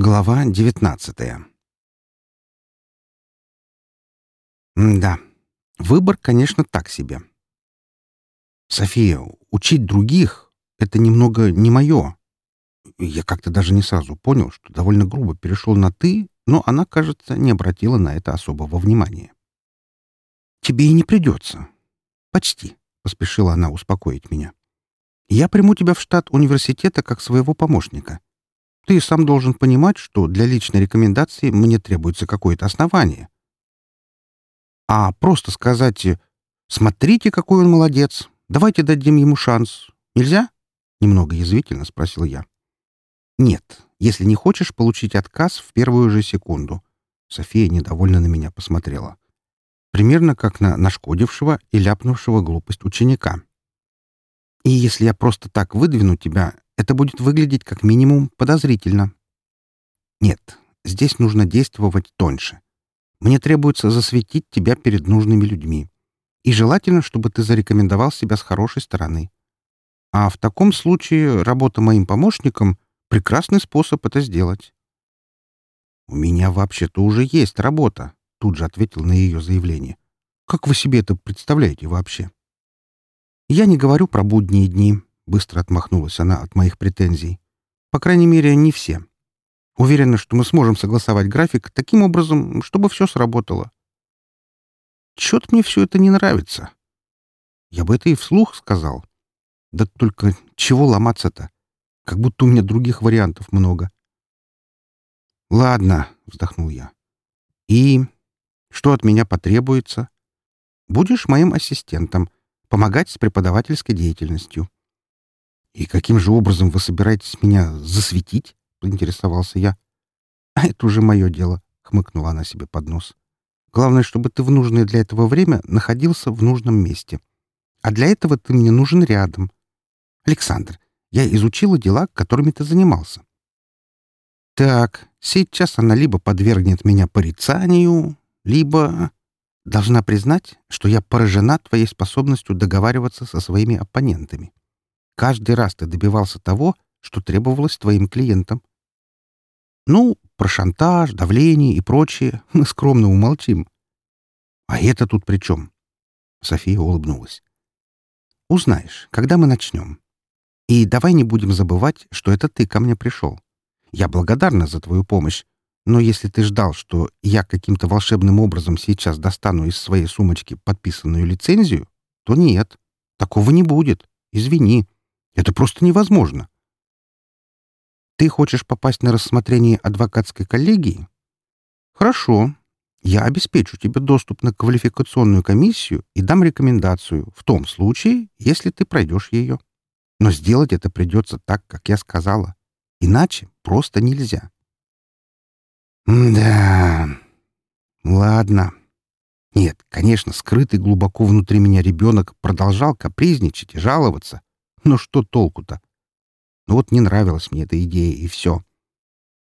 Глава девятнадцатая Да, выбор, конечно, так себе. София, учить других — это немного не мое. Я как-то даже не сразу понял, что довольно грубо перешел на «ты», но она, кажется, не обратила на это особого внимания. «Тебе и не придется. Почти», — поспешила она успокоить меня. «Я приму тебя в штат университета как своего помощника. Ты сам должен понимать, что для личной рекомендации мне требуется какое-то основание. А просто сказать «Смотрите, какой он молодец! Давайте дадим ему шанс. Нельзя?» — немного язвительно спросил я. «Нет, если не хочешь получить отказ в первую же секунду». София недовольно на меня посмотрела. Примерно как на нашкодившего и ляпнувшего глупость ученика. «И если я просто так выдвину тебя, это будет выглядеть как минимум подозрительно. Нет, здесь нужно действовать тоньше. Мне требуется засветить тебя перед нужными людьми. И желательно, чтобы ты зарекомендовал себя с хорошей стороны. А в таком случае работа моим помощником — прекрасный способ это сделать. «У меня вообще-то уже есть работа», — тут же ответил на ее заявление. «Как вы себе это представляете вообще?» «Я не говорю про будние дни. Быстро отмахнулась она от моих претензий. По крайней мере, не все. Уверена, что мы сможем согласовать график таким образом, чтобы все сработало. Чё-то мне все это не нравится. Я бы это и вслух сказал. Да только чего ломаться-то? Как будто у меня других вариантов много. «Ладно», — вздохнул я. «И что от меня потребуется? Будешь моим ассистентом, помогать с преподавательской деятельностью. «И каким же образом вы собираетесь меня засветить?» — поинтересовался я. «А это уже мое дело», — хмыкнула она себе под нос. «Главное, чтобы ты в нужное для этого время находился в нужном месте. А для этого ты мне нужен рядом. Александр, я изучила дела, которыми ты занимался. Так, сейчас она либо подвергнет меня порицанию, либо... Должна признать, что я поражена твоей способностью договариваться со своими оппонентами. Каждый раз ты добивался того, что требовалось твоим клиентам. Ну, про шантаж, давление и прочее мы скромно умолчим. А это тут при чем? София улыбнулась. Узнаешь, когда мы начнем. И давай не будем забывать, что это ты ко мне пришел. Я благодарна за твою помощь, но если ты ждал, что я каким-то волшебным образом сейчас достану из своей сумочки подписанную лицензию, то нет, такого не будет. Извини. Это просто невозможно. Ты хочешь попасть на рассмотрение адвокатской коллегии? Хорошо. Я обеспечу тебе доступ на квалификационную комиссию и дам рекомендацию в том случае, если ты пройдешь ее. Но сделать это придется так, как я сказала. Иначе просто нельзя. да. Ладно. Нет, конечно, скрытый глубоко внутри меня ребенок продолжал капризничать и жаловаться, но что толку-то? Ну вот не нравилась мне эта идея, и все.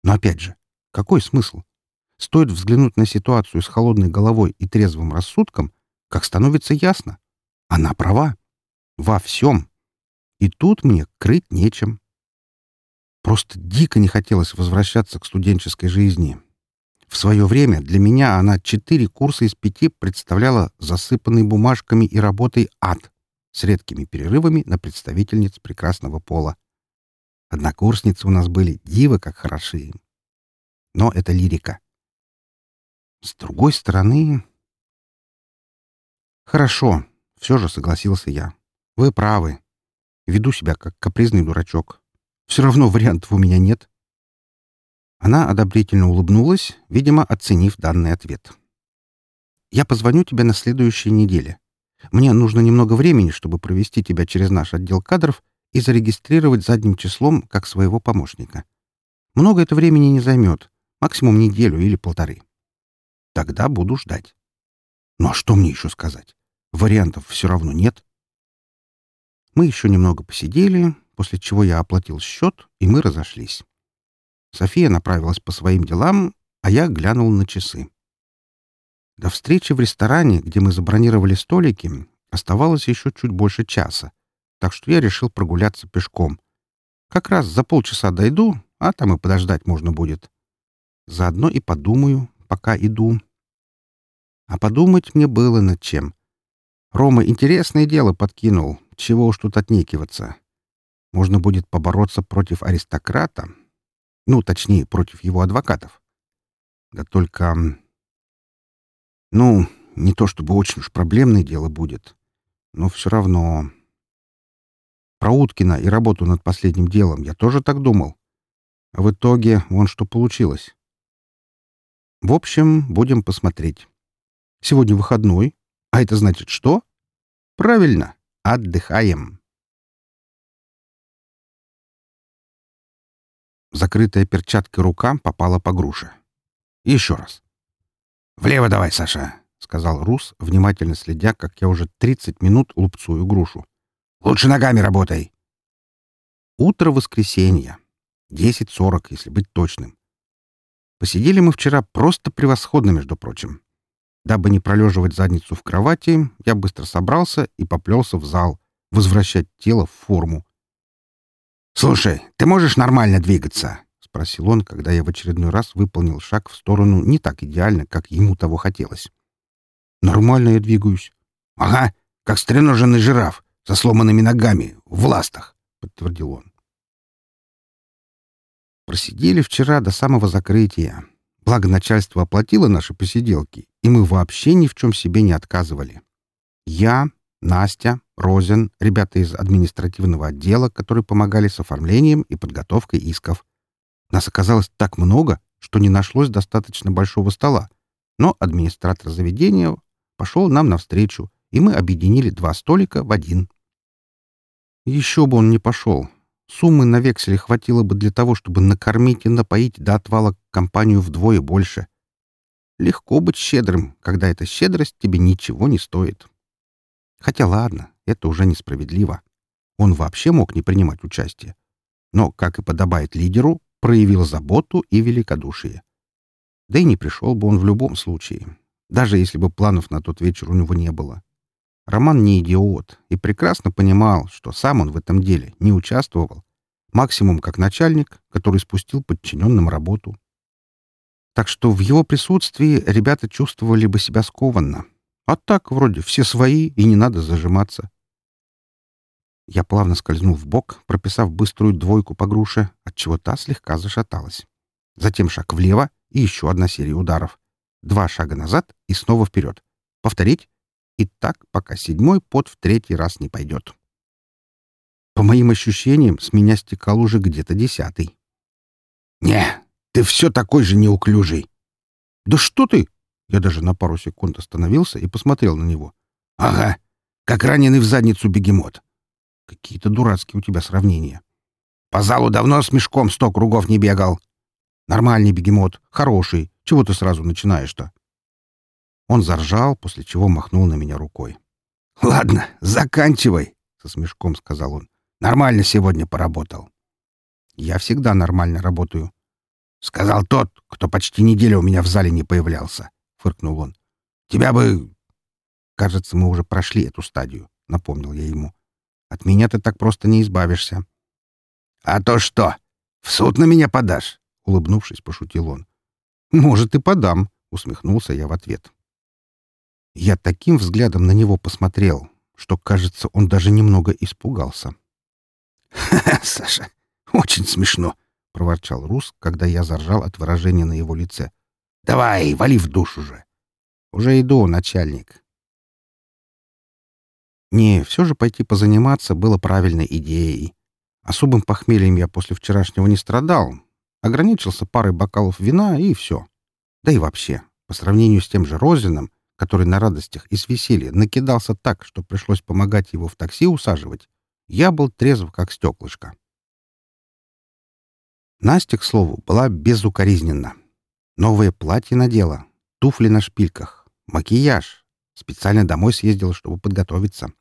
Но опять же, какой смысл? Стоит взглянуть на ситуацию с холодной головой и трезвым рассудком, как становится ясно. Она права. Во всем. И тут мне крыть нечем. Просто дико не хотелось возвращаться к студенческой жизни. В свое время для меня она четыре курса из пяти представляла засыпанный бумажками и работой ад с редкими перерывами на представительниц прекрасного пола. Однокурсницы у нас были дивы как хороши. Но это лирика. С другой стороны... Хорошо, все же согласился я. Вы правы. Веду себя как капризный дурачок. Все равно вариантов у меня нет. Она одобрительно улыбнулась, видимо, оценив данный ответ. «Я позвоню тебе на следующей неделе. Мне нужно немного времени, чтобы провести тебя через наш отдел кадров и зарегистрировать задним числом как своего помощника. Много это времени не займет, максимум неделю или полторы. Тогда буду ждать. Ну а что мне еще сказать? Вариантов все равно нет. Мы еще немного посидели, после чего я оплатил счет, и мы разошлись. София направилась по своим делам, а я глянул на часы. До встречи в ресторане, где мы забронировали столики, оставалось еще чуть больше часа, так что я решил прогуляться пешком. Как раз за полчаса дойду, а там и подождать можно будет. Заодно и подумаю, пока иду. А подумать мне было над чем. Рома интересное дело подкинул, чего уж тут отнекиваться. Можно будет побороться против аристократа, ну, точнее, против его адвокатов. Да только... Ну, не то чтобы очень уж проблемное дело будет, но все равно... Про Уткина и работу над последним делом я тоже так думал. А в итоге вон что получилось. В общем, будем посмотреть. Сегодня выходной. А это значит что? Правильно, отдыхаем. Закрытая перчаткой рука попала по груше. еще раз. «Влево давай, Саша», — сказал Рус, внимательно следя, как я уже 30 минут лупцую грушу. «Лучше ногами работай». Утро воскресенья. 10.40, если быть точным. Посидели мы вчера просто превосходно, между прочим. Дабы не пролеживать задницу в кровати, я быстро собрался и поплелся в зал, возвращать тело в форму. «Слушай, ты можешь нормально двигаться?» — спросил он, когда я в очередной раз выполнил шаг в сторону не так идеально, как ему того хотелось. «Нормально я двигаюсь». «Ага, как стреноженный жираф, со сломанными ногами, в ластах», — подтвердил он. Просидели вчера до самого закрытия. Благо начальство оплатило наши посиделки, и мы вообще ни в чем себе не отказывали. Я, Настя, Розен, ребята из административного отдела, которые помогали с оформлением и подготовкой исков. Нас оказалось так много, что не нашлось достаточно большого стола, но администратор заведения пошел нам навстречу, и мы объединили два столика в один. Еще бы он не пошел. Суммы на векселе хватило бы для того, чтобы накормить и напоить до отвала компанию вдвое больше. Легко быть щедрым, когда эта щедрость тебе ничего не стоит. Хотя ладно, это уже несправедливо. Он вообще мог не принимать участие. Но, как и подобает лидеру, проявил заботу и великодушие. Да и не пришел бы он в любом случае, даже если бы планов на тот вечер у него не было. Роман не идиот и прекрасно понимал, что сам он в этом деле не участвовал, максимум как начальник, который спустил подчиненным работу. Так что в его присутствии ребята чувствовали бы себя скованно. А так, вроде, все свои, и не надо зажиматься. Я плавно скользнул в бок, прописав быструю двойку по груше, отчего та слегка зашаталась. Затем шаг влево и еще одна серия ударов. Два шага назад и снова вперед. Повторить? И так, пока седьмой пот в третий раз не пойдет. По моим ощущениям, с меня стекал уже где-то десятый. «Не, ты все такой же неуклюжий!» «Да что ты!» Я даже на пару секунд остановился и посмотрел на него. «Ага, как раненый в задницу бегемот. Какие-то дурацкие у тебя сравнения. По залу давно с мешком сто кругов не бегал. Нормальный бегемот, хороший. Чего ты сразу начинаешь-то?» Он заржал, после чего махнул на меня рукой. «Ладно, заканчивай», — со смешком сказал он. «Нормально сегодня поработал». «Я всегда нормально работаю», — сказал тот, кто почти неделю у меня в зале не появлялся, — фыркнул он. «Тебя бы...» «Кажется, мы уже прошли эту стадию», — напомнил я ему. «От меня ты так просто не избавишься». «А то что? В суд на меня подашь?» — улыбнувшись, пошутил он. «Может, и подам», — усмехнулся я в ответ. Я таким взглядом на него посмотрел, что, кажется, он даже немного испугался. «Ха-ха, Саша, очень смешно!» — проворчал Рус, когда я заржал от выражения на его лице. «Давай, вали в душ уже!» «Уже иду, начальник!» Не, все же пойти позаниматься было правильной идеей. Особым похмельем я после вчерашнего не страдал. Ограничился парой бокалов вина и все. Да и вообще, по сравнению с тем же Розином, который на радостях и с веселья накидался так, что пришлось помогать его в такси усаживать, я был трезв, как стеклышко. Настя, к слову, была безукоризненна. Новое платье надела, туфли на шпильках, макияж. Специально домой съездила, чтобы подготовиться.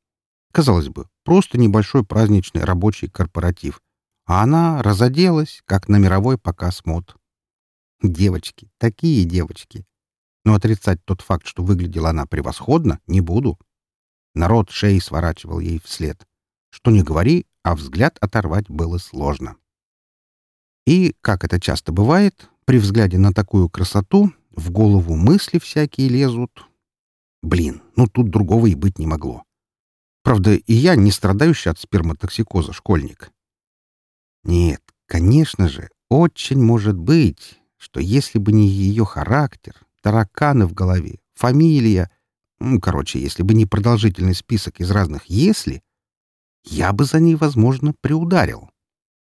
Казалось бы, просто небольшой праздничный рабочий корпоратив. А она разоделась, как на мировой показ мод. Девочки, такие девочки. Но отрицать тот факт, что выглядела она превосходно, не буду. Народ шеи сворачивал ей вслед. Что не говори, а взгляд оторвать было сложно. И, как это часто бывает, При взгляде на такую красоту в голову мысли всякие лезут. Блин, ну тут другого и быть не могло. Правда, и я не страдающий от сперматоксикоза школьник. Нет, конечно же, очень может быть, что если бы не ее характер, тараканы в голове, фамилия, ну, короче, если бы не продолжительный список из разных «если», я бы за ней, возможно, приударил.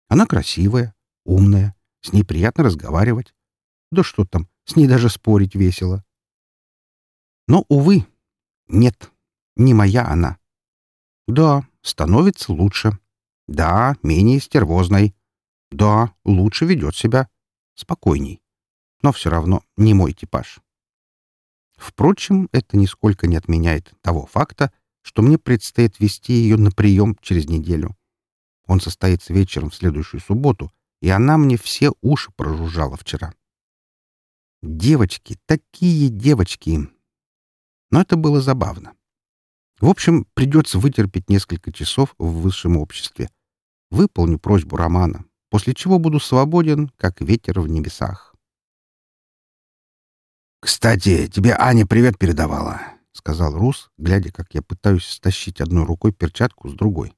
Она красивая, умная, с ней приятно разговаривать. Да что там, с ней даже спорить весело. Но, увы, нет, не моя она. Да, становится лучше. Да, менее стервозной. Да, лучше ведет себя. Спокойней. Но все равно не мой типаж. Впрочем, это нисколько не отменяет того факта, что мне предстоит вести ее на прием через неделю. Он состоится вечером в следующую субботу, и она мне все уши прожужжала вчера. Девочки, такие девочки! Но это было забавно. В общем, придется вытерпеть несколько часов в высшем обществе. Выполню просьбу Романа, после чего буду свободен, как ветер в небесах. «Кстати, тебе Аня привет передавала», — сказал Рус, глядя, как я пытаюсь стащить одной рукой перчатку с другой.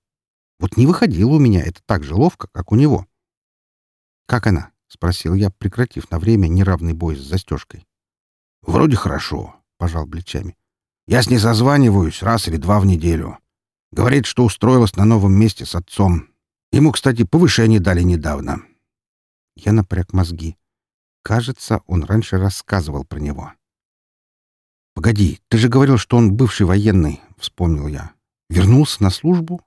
Вот не выходило у меня это так же ловко, как у него. «Как она?» — спросил я, прекратив на время неравный бой с застежкой. «Вроде хорошо», — пожал плечами. Я с ней созваниваюсь раз или два в неделю. Говорит, что устроилась на новом месте с отцом. Ему, кстати, повышение дали недавно. Я напряг мозги. Кажется, он раньше рассказывал про него. «Погоди, ты же говорил, что он бывший военный», — вспомнил я. «Вернулся на службу?»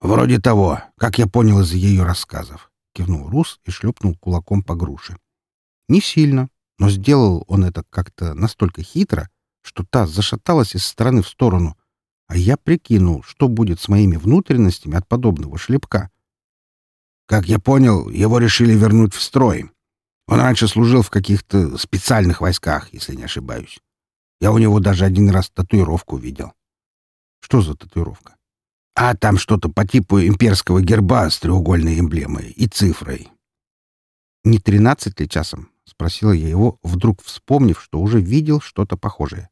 «Вроде того, как я понял из ее рассказов», — кивнул Рус и шлепнул кулаком по груше. «Не сильно, но сделал он это как-то настолько хитро, что та зашаталась из стороны в сторону, а я прикинул, что будет с моими внутренностями от подобного шлепка. Как я понял, его решили вернуть в строй. Он раньше служил в каких-то специальных войсках, если не ошибаюсь. Я у него даже один раз татуировку видел. Что за татуировка? А там что-то по типу имперского герба с треугольной эмблемой и цифрой. Не тринадцать ли часом? — спросила я его, вдруг вспомнив, что уже видел что-то похожее. —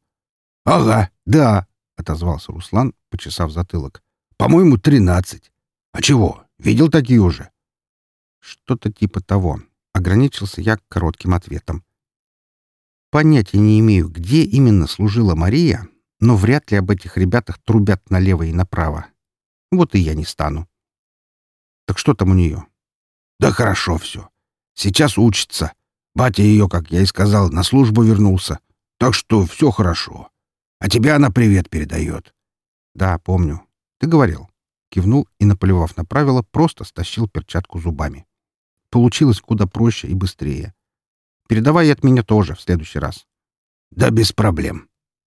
Ага, да, — отозвался Руслан, почесав затылок. — По-моему, тринадцать. А чего, видел такие уже? — Что-то типа того. Ограничился я коротким ответом. Понятия не имею, где именно служила Мария, но вряд ли об этих ребятах трубят налево и направо. Вот и я не стану. Так что там у нее? — Да хорошо все. Сейчас учится. Батя ее, как я и сказал, на службу вернулся. Так что все хорошо. А тебе она привет передает. — Да, помню. Ты говорил. Кивнул и, наплевав на правила, просто стащил перчатку зубами. Получилось куда проще и быстрее. Передавай от меня тоже в следующий раз. — Да без проблем.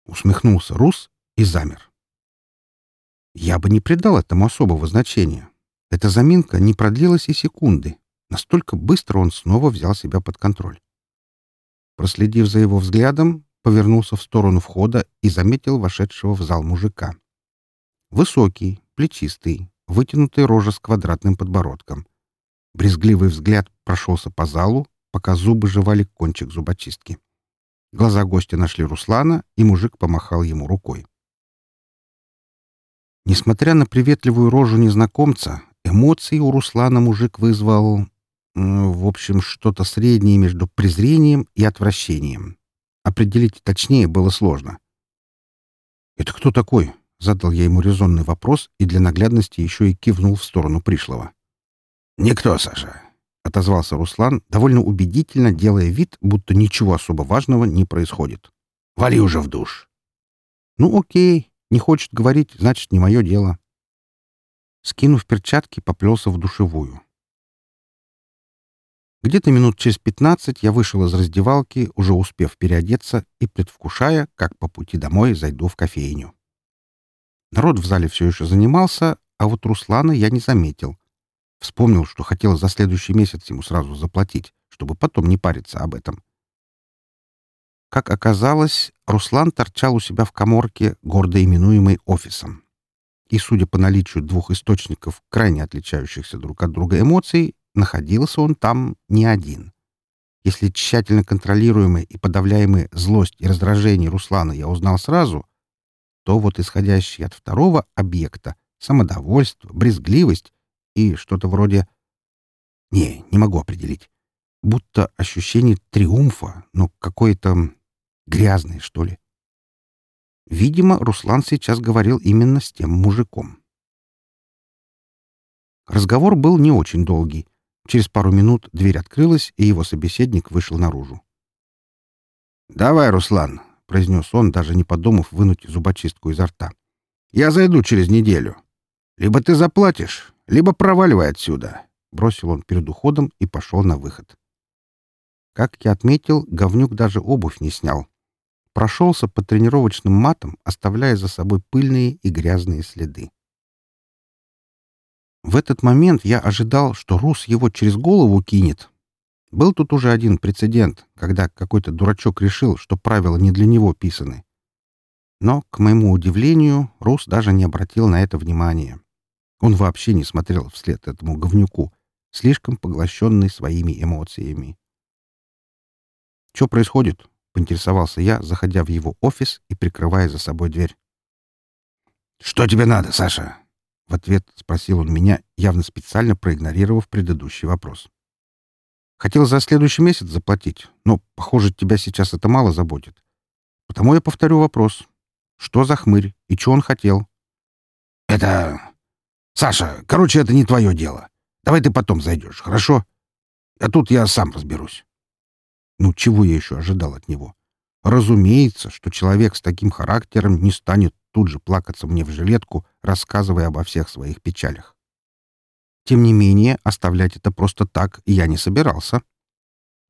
Усмехнулся Рус и замер. Я бы не придал этому особого значения. Эта заминка не продлилась и секунды. Настолько быстро он снова взял себя под контроль. Проследив за его взглядом, повернулся в сторону входа и заметил вошедшего в зал мужика. Высокий, плечистый, вытянутый рожа с квадратным подбородком. Брезгливый взгляд прошелся по залу, пока зубы жевали кончик зубочистки. Глаза гостя нашли Руслана, и мужик помахал ему рукой. Несмотря на приветливую рожу незнакомца, эмоции у Руслана мужик вызвал в общем, что-то среднее между презрением и отвращением. Определить точнее было сложно. «Это кто такой?» — задал я ему резонный вопрос и для наглядности еще и кивнул в сторону пришлого. «Никто, Саша», — отозвался Руслан, довольно убедительно делая вид, будто ничего особо важного не происходит. «Вали уже в душ». «Ну, окей. Не хочет говорить, значит, не мое дело». Скинув перчатки, поплелся в душевую. Где-то минут через пятнадцать я вышел из раздевалки, уже успев переодеться и предвкушая, как по пути домой зайду в кофейню. Народ в зале все еще занимался, а вот Руслана я не заметил. Вспомнил, что хотел за следующий месяц ему сразу заплатить, чтобы потом не париться об этом. Как оказалось, Руслан торчал у себя в коморке, гордо именуемой офисом. И, судя по наличию двух источников, крайне отличающихся друг от друга эмоций, находился он там не один. Если тщательно контролируемые и подавляемые злость и раздражение Руслана я узнал сразу, то вот исходящие от второго объекта — самодовольство, брезгливость и что-то вроде... Не, не могу определить. Будто ощущение триумфа, но какое-то грязное, что ли. Видимо, Руслан сейчас говорил именно с тем мужиком. Разговор был не очень долгий. Через пару минут дверь открылась, и его собеседник вышел наружу. «Давай, Руслан», — произнес он, даже не подумав вынуть зубочистку изо рта. «Я зайду через неделю. Либо ты заплатишь, либо проваливай отсюда», — бросил он перед уходом и пошел на выход. Как я отметил, говнюк даже обувь не снял. Прошелся по тренировочным матам, оставляя за собой пыльные и грязные следы. В этот момент я ожидал, что Рус его через голову кинет. Был тут уже один прецедент, когда какой-то дурачок решил, что правила не для него писаны. Но, к моему удивлению, Рус даже не обратил на это внимания. Он вообще не смотрел вслед этому говнюку, слишком поглощенный своими эмоциями. «Что происходит?» — поинтересовался я, заходя в его офис и прикрывая за собой дверь. «Что тебе надо, Саша?» В ответ спросил он меня, явно специально проигнорировав предыдущий вопрос. Хотел за следующий месяц заплатить, но, похоже, тебя сейчас это мало заботит. Потому я повторю вопрос. Что за хмырь и что он хотел? Это... Саша, короче, это не твое дело. Давай ты потом зайдешь, хорошо? А тут я сам разберусь. Ну, чего я еще ожидал от него? Разумеется, что человек с таким характером не станет тут же плакаться мне в жилетку, рассказывая обо всех своих печалях. Тем не менее, оставлять это просто так я не собирался.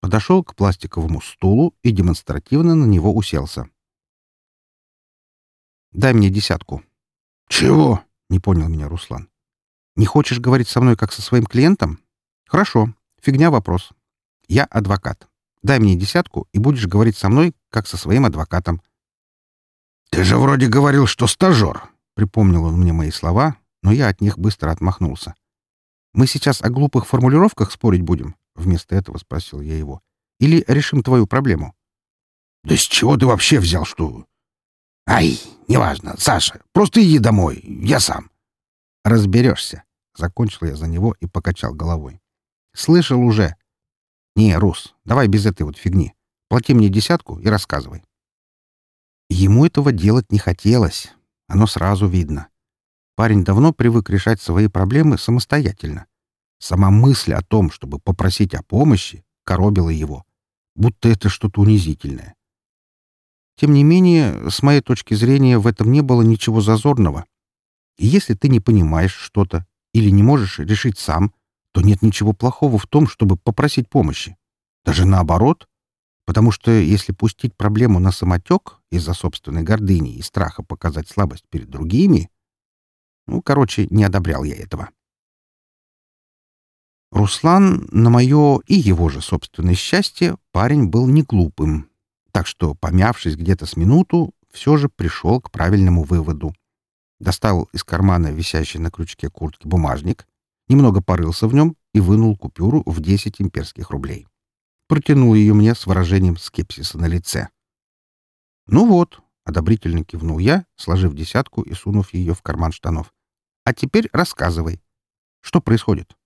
Подошел к пластиковому стулу и демонстративно на него уселся. «Дай мне десятку». «Чего?» — не понял меня Руслан. «Не хочешь говорить со мной как со своим клиентом? Хорошо. Фигня вопрос. Я адвокат. Дай мне десятку, и будешь говорить со мной как со своим адвокатом. «Ты же вроде говорил, что стажер!» — припомнил он мне мои слова, но я от них быстро отмахнулся. «Мы сейчас о глупых формулировках спорить будем?» — вместо этого спросил я его. «Или решим твою проблему?» «Да с чего ты вообще взял, что...» «Ай, неважно, Саша, просто иди домой, я сам». «Разберешься», — закончил я за него и покачал головой. «Слышал уже». «Не, Рус, давай без этой вот фигни. Плати мне десятку и рассказывай». Ему этого делать не хотелось. Оно сразу видно. Парень давно привык решать свои проблемы самостоятельно. Сама мысль о том, чтобы попросить о помощи, коробила его, будто это что-то унизительное. Тем не менее, с моей точки зрения, в этом не было ничего зазорного. И если ты не понимаешь что-то или не можешь решить сам, то нет ничего плохого в том, чтобы попросить помощи. Даже наоборот, Потому что если пустить проблему на самотек из-за собственной гордыни и страха показать слабость перед другими... Ну, короче, не одобрял я этого. Руслан, на мое и его же собственное счастье, парень был не глупым. Так что, помявшись где-то с минуту, все же пришел к правильному выводу. Достал из кармана висящий на крючке куртки бумажник, немного порылся в нем и вынул купюру в 10 имперских рублей протянул ее мне с выражением скепсиса на лице. «Ну вот», — одобрительно кивнул я, сложив десятку и сунув ее в карман штанов. «А теперь рассказывай. Что происходит?»